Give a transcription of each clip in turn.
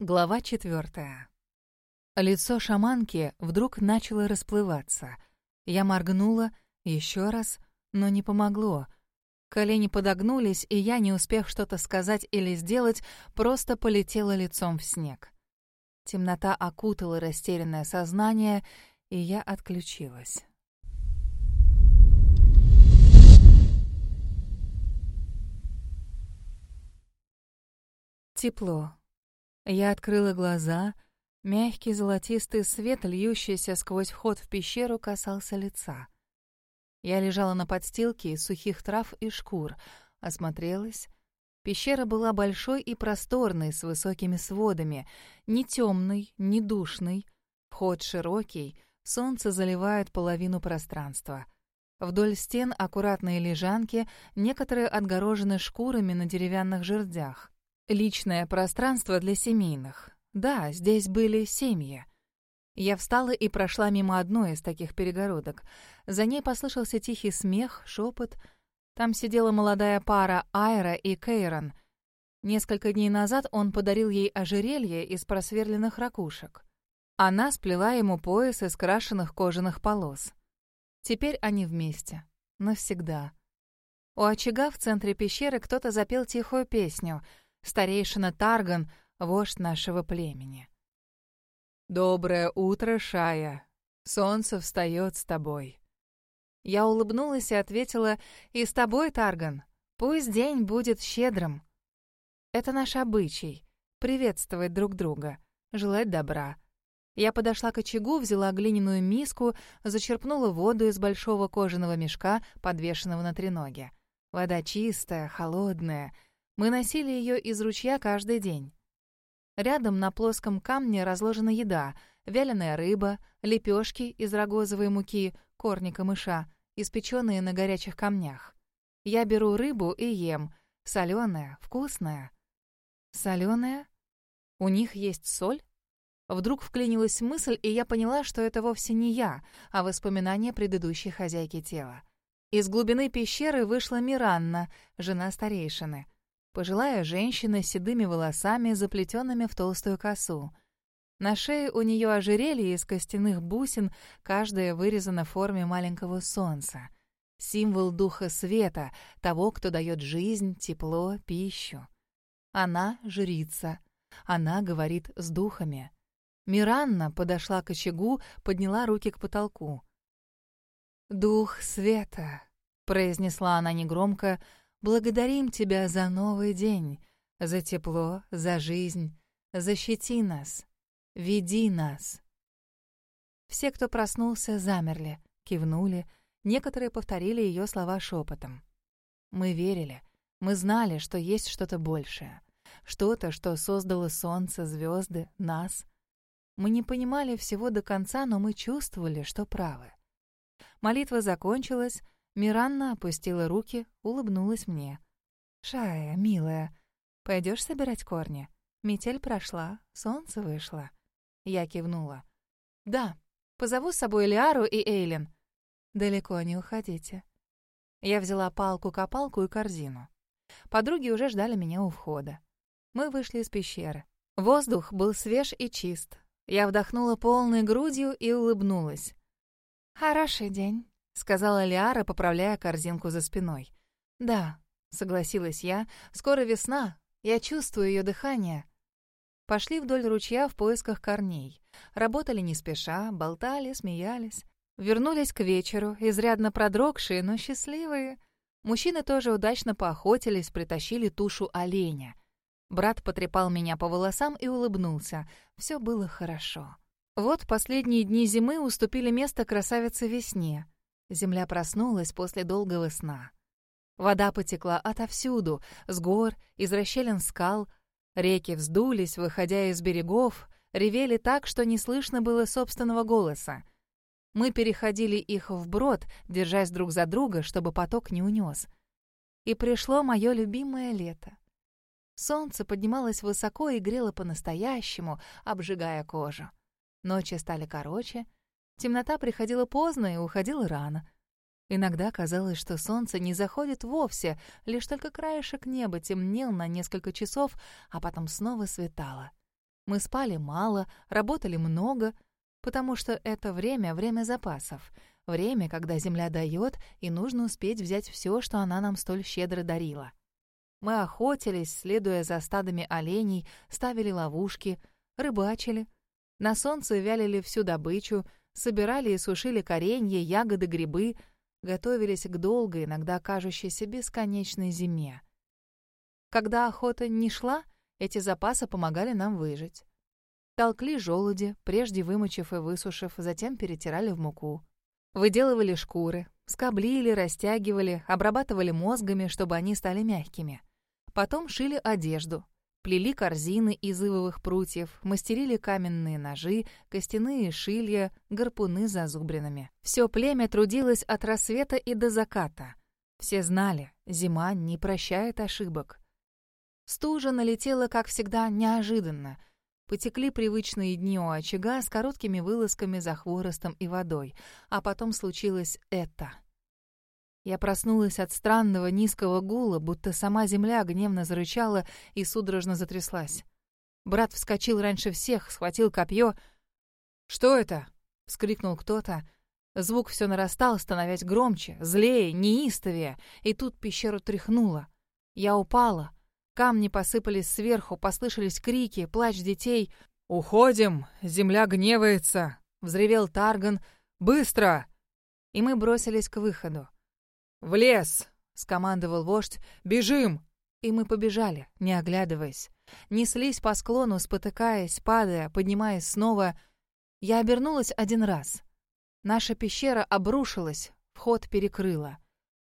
Глава четвертая. Лицо шаманки вдруг начало расплываться. Я моргнула еще раз, но не помогло. Колени подогнулись, и я, не успев что-то сказать или сделать, просто полетела лицом в снег. Темнота окутала растерянное сознание, и я отключилась. Тепло. Я открыла глаза. Мягкий золотистый свет, льющийся сквозь вход в пещеру, касался лица. Я лежала на подстилке из сухих трав и шкур, осмотрелась. Пещера была большой и просторной, с высокими сводами, не темной, не душной. Вход широкий, солнце заливает половину пространства. Вдоль стен аккуратные лежанки, некоторые отгорожены шкурами на деревянных жердях. Личное пространство для семейных. Да, здесь были семьи. Я встала и прошла мимо одной из таких перегородок. За ней послышался тихий смех, шепот. Там сидела молодая пара Айра и Кейрон. Несколько дней назад он подарил ей ожерелье из просверленных ракушек. Она сплела ему пояс из крашеных кожаных полос. Теперь они вместе. Навсегда. У очага в центре пещеры кто-то запел тихую песню — старейшина Тарган, вождь нашего племени. «Доброе утро, Шая. Солнце встает с тобой». Я улыбнулась и ответила, «И с тобой, Тарган. Пусть день будет щедрым». Это наш обычай — приветствовать друг друга, желать добра. Я подошла к очагу, взяла глиняную миску, зачерпнула воду из большого кожаного мешка, подвешенного на треноге. Вода чистая, холодная — мы носили ее из ручья каждый день. Рядом на плоском камне разложена еда, вяленая рыба, лепешки из рогозовой муки, корни камыша, испеченные на горячих камнях. Я беру рыбу и ем. Соленая, вкусная. Соленая? У них есть соль? Вдруг вклинилась мысль, и я поняла, что это вовсе не я, а воспоминание предыдущей хозяйки тела. Из глубины пещеры вышла Миранна, жена старейшины. Пожилая женщина с седыми волосами, заплетенными в толстую косу. На шее у нее ожерелье из костяных бусин, каждая вырезана в форме маленького солнца. Символ духа света, того, кто дает жизнь, тепло, пищу. Она — жрица. Она говорит с духами. Миранна подошла к очагу, подняла руки к потолку. «Дух света», — произнесла она негромко, — Благодарим Тебя за новый день, за тепло, за жизнь. Защити нас, веди нас. Все, кто проснулся, замерли, кивнули, некоторые повторили ее слова шепотом. Мы верили, мы знали, что есть что-то большее, что-то, что создало солнце, звезды, нас. Мы не понимали всего до конца, но мы чувствовали, что правы. Молитва закончилась, Миранна опустила руки, улыбнулась мне. «Шая, милая, пойдешь собирать корни? Метель прошла, солнце вышло». Я кивнула. «Да, позову с собой Лиару и Эйлин». «Далеко не уходите». Я взяла палку-копалку и корзину. Подруги уже ждали меня у входа. Мы вышли из пещеры. Воздух был свеж и чист. Я вдохнула полной грудью и улыбнулась. «Хороший день», сказала Лиара, поправляя корзинку за спиной. «Да», — согласилась я, — «скоро весна, я чувствую ее дыхание». Пошли вдоль ручья в поисках корней. Работали не спеша, болтали, смеялись. Вернулись к вечеру, изрядно продрогшие, но счастливые. Мужчины тоже удачно поохотились, притащили тушу оленя. Брат потрепал меня по волосам и улыбнулся. Все было хорошо. Вот последние дни зимы уступили место красавице весне. Земля проснулась после долгого сна. Вода потекла отовсюду, с гор, из расщелин скал. Реки вздулись, выходя из берегов, ревели так, что не слышно было собственного голоса. Мы переходили их вброд, держась друг за друга, чтобы поток не унес. И пришло мое любимое лето. Солнце поднималось высоко и грело по-настоящему, обжигая кожу. Ночи стали короче — Темнота приходила поздно и уходила рано. Иногда казалось, что солнце не заходит вовсе, лишь только краешек неба темнел на несколько часов, а потом снова светало. Мы спали мало, работали много, потому что это время — время запасов, время, когда земля дает, и нужно успеть взять все, что она нам столь щедро дарила. Мы охотились, следуя за стадами оленей, ставили ловушки, рыбачили. На солнце вялили всю добычу, собирали и сушили коренья, ягоды, грибы, готовились к долгой, иногда кажущейся бесконечной зиме. Когда охота не шла, эти запасы помогали нам выжить. Толкли желуди, прежде вымочив и высушив, затем перетирали в муку. Выделывали шкуры, скоблили, растягивали, обрабатывали мозгами, чтобы они стали мягкими. Потом шили одежду, плели корзины из ивовых прутьев, мастерили каменные ножи, костяные шилья, гарпуны зазубринами. Все племя трудилось от рассвета и до заката. Все знали, зима не прощает ошибок. Стужа налетела, как всегда, неожиданно. Потекли привычные дни у очага с короткими вылазками за хворостом и водой. А потом случилось это — я проснулась от странного низкого гула, будто сама земля гневно зарычала и судорожно затряслась. Брат вскочил раньше всех, схватил копье. «Что это?» — вскрикнул кто-то. Звук все нарастал, становясь громче, злее, неистовее, и тут пещеру тряхнуло. Я упала. Камни посыпались сверху, послышались крики, плач детей. «Уходим! Земля гневается!» — взревел Тарган. «Быстро!» И мы бросились к выходу. «В лес!» — скомандовал вождь. «Бежим!» И мы побежали, не оглядываясь. Неслись по склону, спотыкаясь, падая, поднимаясь снова. Я обернулась один раз. Наша пещера обрушилась, вход перекрыла.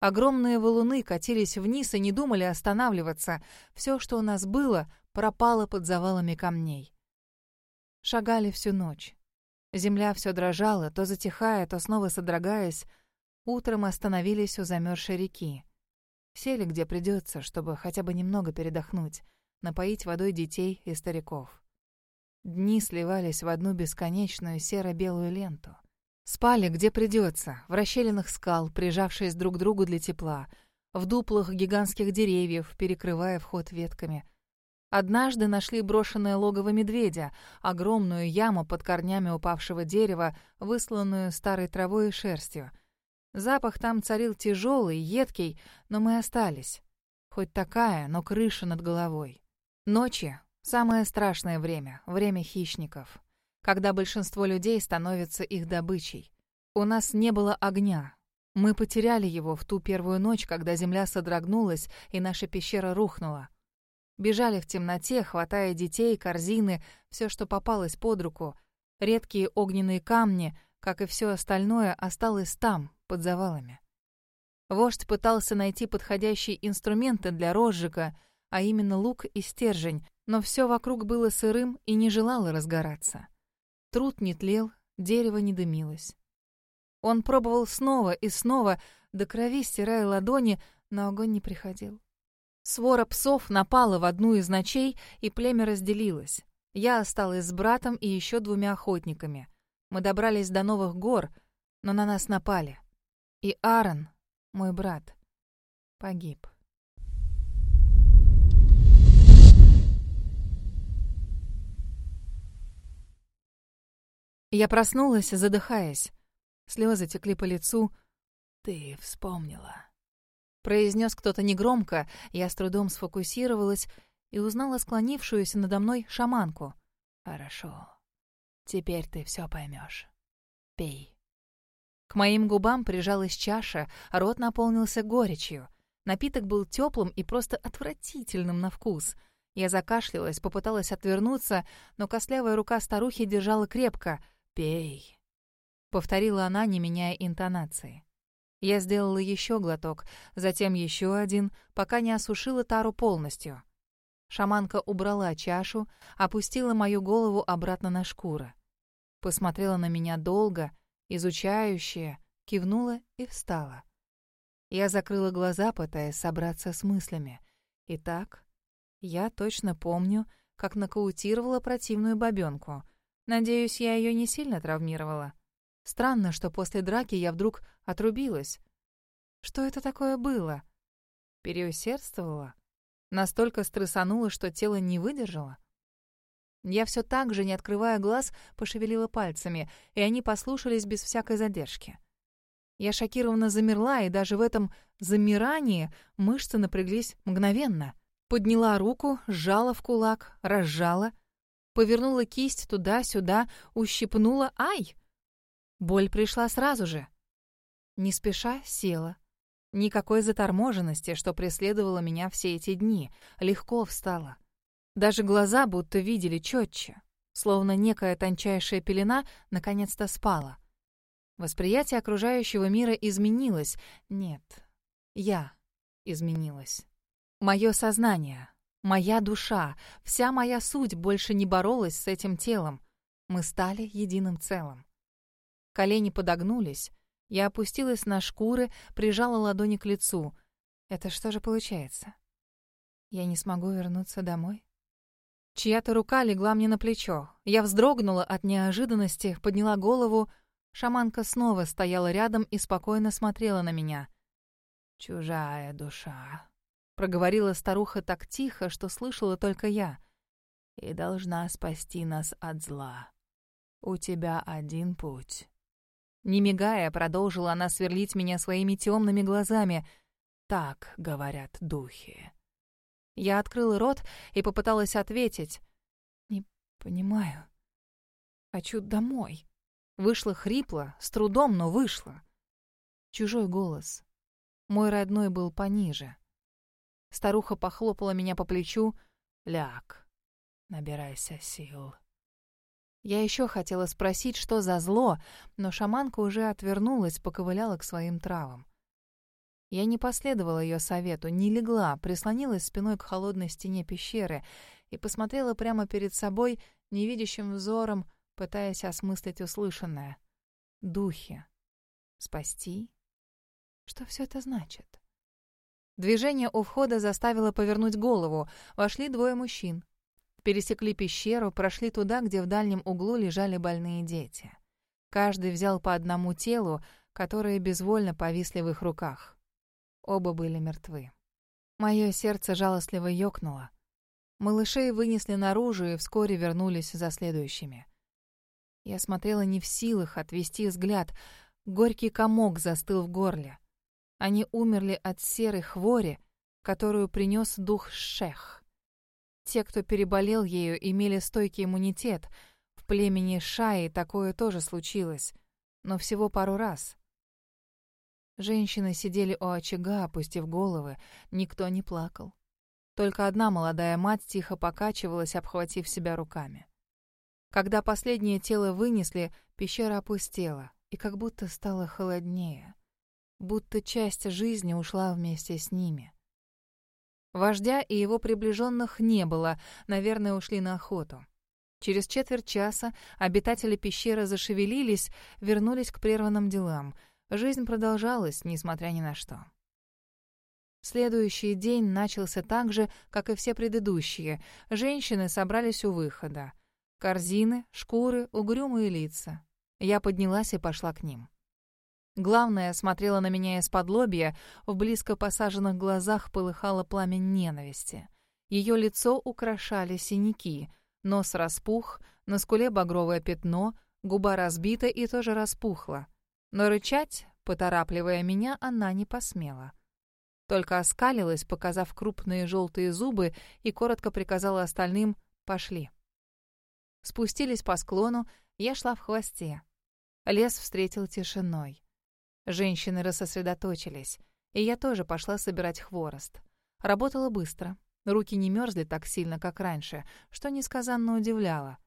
Огромные валуны катились вниз и не думали останавливаться. Все, что у нас было, пропало под завалами камней. Шагали всю ночь. Земля все дрожала, то затихая, то снова содрогаясь. Утром остановились у замерзшей реки. Сели где придется, чтобы хотя бы немного передохнуть, напоить водой детей и стариков. Дни сливались в одну бесконечную серо-белую ленту. Спали где придется, в расщелинах скал, прижавшись друг к другу для тепла, в дуплах гигантских деревьев, перекрывая вход ветками. Однажды нашли брошенное логово медведя, огромную яму под корнями упавшего дерева, высланную старой травой и шерстью — Запах там царил тяжелый, едкий, но мы остались. Хоть такая, но крыша над головой. Ночи — самое страшное время, время хищников, когда большинство людей становится их добычей. У нас не было огня. Мы потеряли его в ту первую ночь, когда земля содрогнулась и наша пещера рухнула. Бежали в темноте, хватая детей, корзины, все, что попалось под руку. Редкие огненные камни, как и все остальное, осталось там, под завалами. Вождь пытался найти подходящие инструменты для розжига, а именно лук и стержень, но все вокруг было сырым и не желало разгораться. Труд не тлел, дерево не дымилось. Он пробовал снова и снова, до крови стирая ладони, но огонь не приходил. Свора псов напала в одну из ночей, и племя разделилось. Я осталась с братом и еще двумя охотниками. Мы добрались до новых гор, но на нас напали. И Аарон, мой брат, погиб. Я проснулась, задыхаясь. Слезы текли по лицу. «Ты вспомнила», — произнес кто-то негромко. Я с трудом сфокусировалась и узнала склонившуюся надо мной шаманку. «Хорошо. Теперь ты все поймешь. Пей». К моим губам прижалась чаша, рот наполнился горечью. Напиток был теплым и просто отвратительным на вкус. Я закашлялась, попыталась отвернуться, но костлявая рука старухи держала крепко. «Пей», — повторила она, не меняя интонации. Я сделала еще глоток, затем еще один, пока не осушила тару полностью. Шаманка убрала чашу, опустила мою голову обратно на шкуру. Посмотрела на меня долго — изучающая, кивнула и встала. Я закрыла глаза, пытаясь собраться с мыслями. Итак, я точно помню, как нокаутировала противную бабёнку. Надеюсь, я ее не сильно травмировала. Странно, что после драки я вдруг отрубилась. Что это такое было? Переусердствовала? Настолько стрессанула, что тело не выдержало? Я все так же, не открывая глаз, пошевелила пальцами, и они послушались без всякой задержки. Я шокированно замерла, и даже в этом замирании мышцы напряглись мгновенно. Подняла руку, сжала в кулак, разжала, повернула кисть туда-сюда, ущипнула. Ай! Боль пришла сразу же. Не спеша села. Никакой заторможенности, что преследовало меня все эти дни. Легко встала. Даже глаза будто видели четче, словно некая тончайшая пелена наконец-то спала. Восприятие окружающего мира изменилось. Нет, я изменилась. Мое сознание, моя душа, вся моя суть больше не боролась с этим телом. Мы стали единым целым. Колени подогнулись. Я опустилась на шкуры, прижала ладони к лицу. Это что же получается? Я не смогу вернуться домой? Чья-то рука легла мне на плечо. Я вздрогнула от неожиданности, подняла голову. Шаманка снова стояла рядом и спокойно смотрела на меня. «Чужая душа», — проговорила старуха так тихо, что слышала только я. «И должна спасти нас от зла. У тебя один путь». Не мигая, продолжила она сверлить меня своими темными глазами. «Так говорят духи». Я открыла рот и попыталась ответить. «Не понимаю. Хочу домой». Вышло хрипло, с трудом, но вышло. Чужой голос. Мой родной был пониже. Старуха похлопала меня по плечу. «Ляг, набирайся сил». Я еще хотела спросить, что за зло, но шаманка уже отвернулась, поковыляла к своим травам. Я не последовала ее совету, не легла, прислонилась спиной к холодной стене пещеры и посмотрела прямо перед собой невидящим взором, пытаясь осмыслить услышанное. Духи. Спасти? Что все это значит? Движение у входа заставило повернуть голову. Вошли двое мужчин. Пересекли пещеру, прошли туда, где в дальнем углу лежали больные дети. Каждый взял по одному телу, которые безвольно повисли в их руках. Оба были мертвы. Мое сердце жалостливо ёкнуло. Малышей вынесли наружу и вскоре вернулись за следующими. Я смотрела не в силах отвести взгляд. Горький комок застыл в горле. Они умерли от серой хвори, которую принес дух Шех. Те, кто переболел ею, имели стойкий иммунитет. В племени Шаи такое тоже случилось, но всего пару раз. Женщины сидели у очага, опустив головы, никто не плакал. Только одна молодая мать тихо покачивалась, обхватив себя руками. Когда последнее тело вынесли, пещера опустела и как будто стало холоднее. Будто часть жизни ушла вместе с ними. Вождя и его приближенных не было, наверное, ушли на охоту. Через четверть часа обитатели пещеры зашевелились, вернулись к прерванным делам — Жизнь продолжалась, несмотря ни на что. Следующий день начался так же, как и все предыдущие. Женщины собрались у выхода. Корзины, шкуры, угрюмые лица. Я поднялась и пошла к ним. Главное смотрела на меня из-под лобья, в близко посаженных глазах полыхало пламя ненависти. Ее лицо украшали синяки, нос распух, на скуле багровое пятно, губа разбита и тоже распухла. Но рычать, поторапливая меня, она не посмела. Только оскалилась, показав крупные желтые зубы, и коротко приказала остальным «пошли». Спустились по склону, я шла в хвосте. Лес встретил тишиной. Женщины рассосредоточились, и я тоже пошла собирать хворост. Работала быстро. Руки не мерзли так сильно, как раньше, что несказанно удивляло.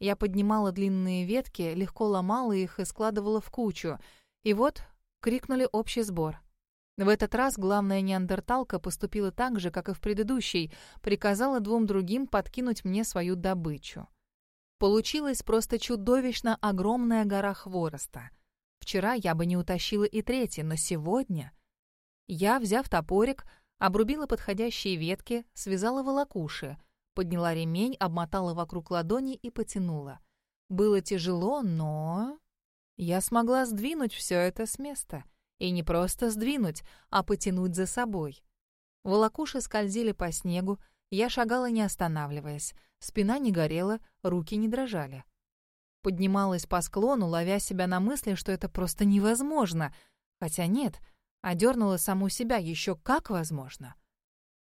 Я поднимала длинные ветки, легко ломала их и складывала в кучу. И вот крикнули общий сбор. В этот раз главная неандерталка поступила так же, как и в предыдущей, приказала двум другим подкинуть мне свою добычу. Получилась просто чудовищно огромная гора хвороста. Вчера я бы не утащила и третий, но сегодня... Я, взяв топорик, обрубила подходящие ветки, связала волокуши — Подняла ремень, обмотала вокруг ладони и потянула. Было тяжело, но... Я смогла сдвинуть все это с места. И не просто сдвинуть, а потянуть за собой. Волокуши скользили по снегу, я шагала не останавливаясь. спина не горела, руки не дрожали. Поднималась по склону, ловя себя на мысли, что это просто невозможно. Хотя нет, одернула саму себя еще как возможно.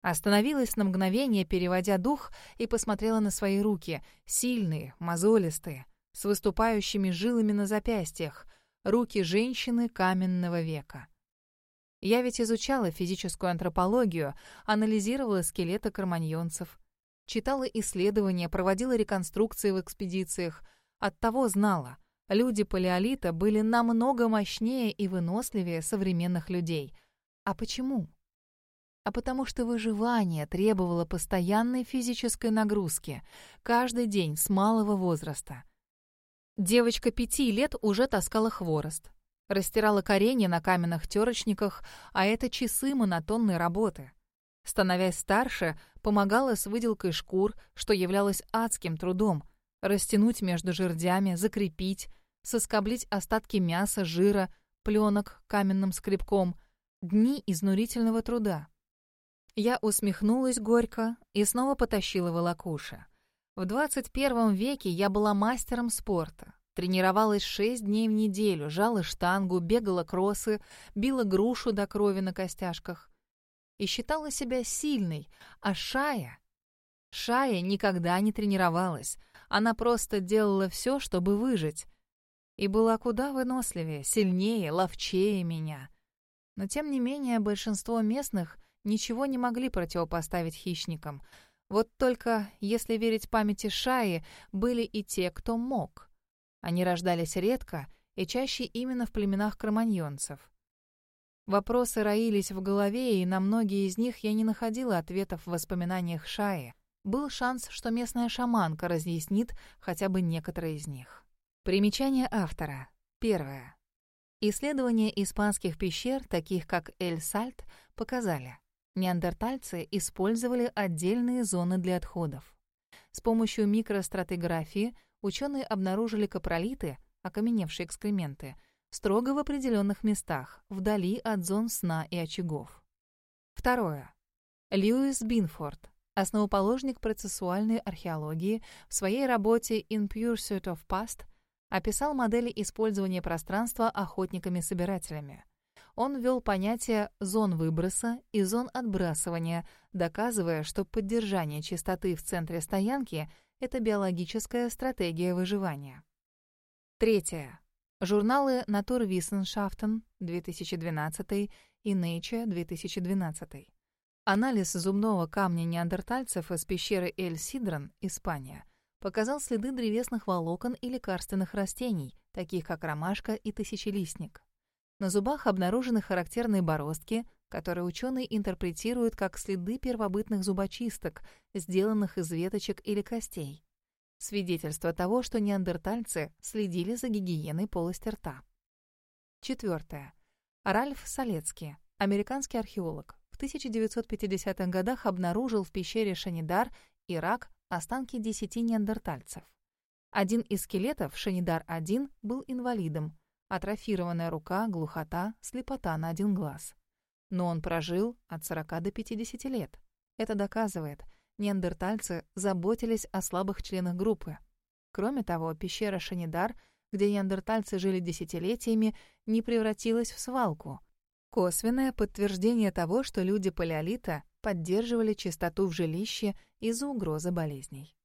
Остановилась на мгновение, переводя дух, и посмотрела на свои руки, сильные, мозолистые, с выступающими жилами на запястьях, руки женщины каменного века. Я ведь изучала физическую антропологию, анализировала скелеты кроманьонцев, читала исследования, проводила реконструкции в экспедициях. Оттого знала, люди палеолита были намного мощнее и выносливее современных людей. А почему? А потому что выживание требовало постоянной физической нагрузки, каждый день с малого возраста. Девочка пяти лет уже таскала хворост, Растирала коренья на каменных терочниках, а это часы монотонной работы. Становясь старше, помогала с выделкой шкур, что являлось адским трудом. Растянуть между жердями, закрепить, соскоблить остатки мяса, жира, пленок каменным скребком. Дни изнурительного труда. Я усмехнулась горько и снова потащила волокуши. В 21 веке я была мастером спорта. Тренировалась шесть дней в неделю, жала штангу, бегала кроссы, била грушу до крови на костяшках. И считала себя сильной, а Шая... Шая никогда не тренировалась. Она просто делала все, чтобы выжить. И была куда выносливее, сильнее, ловчее меня. Но тем не менее большинство местных ничего не могли противопоставить хищникам. Вот только, если верить памяти Шаи, были и те, кто мог. Они рождались редко и чаще именно в племенах кроманьонцев. Вопросы роились в голове, и на многие из них я не находила ответов в воспоминаниях Шаи. Был шанс, что местная шаманка разъяснит хотя бы некоторые из них. Примечание автора. Первое. Исследования испанских пещер, таких как Эль-Сальт, показали, неандертальцы использовали отдельные зоны для отходов. С помощью микростратиграфии ученые обнаружили капролиты, окаменевшие экскременты, строго в определенных местах, вдали от зон сна и очагов. Второе. Льюис Бинфорд, основоположник процессуальной археологии, в своей работе «In Pursuit of Past» описал модели использования пространства охотниками-собирателями. Он ввел понятие зон выброса и зон отбрасывания, доказывая, что поддержание чистоты в центре стоянки — это биологическая стратегия выживания. Третье. Журналы Naturwissenschaften 2012 и Nature 2012. Анализ зубного камня неандертальцев из пещеры Эль-Сидран, Испания, показал следы древесных волокон и лекарственных растений, таких как ромашка и тысячелистник. На зубах обнаружены характерные бороздки, которые ученые интерпретируют как следы первобытных зубочисток, сделанных из веточек или костей. Свидетельство того, что неандертальцы следили за гигиеной полости рта. Четвертое. Ральф Солецкий, американский археолог, в 1950-х годах обнаружил в пещере Шанидар, Ирак, останки десяти неандертальцев. Один из скелетов, Шанидар-1, был инвалидом. Атрофированная рука, глухота, слепота на один глаз. Но он прожил от 40 до 50 лет. Это доказывает, неандертальцы заботились о слабых членах группы. Кроме того, пещера Шанидар, где неандертальцы жили десятилетиями, не превратилась в свалку. Косвенное подтверждение того, что люди палеолита поддерживали чистоту в жилище из-за угрозы болезней.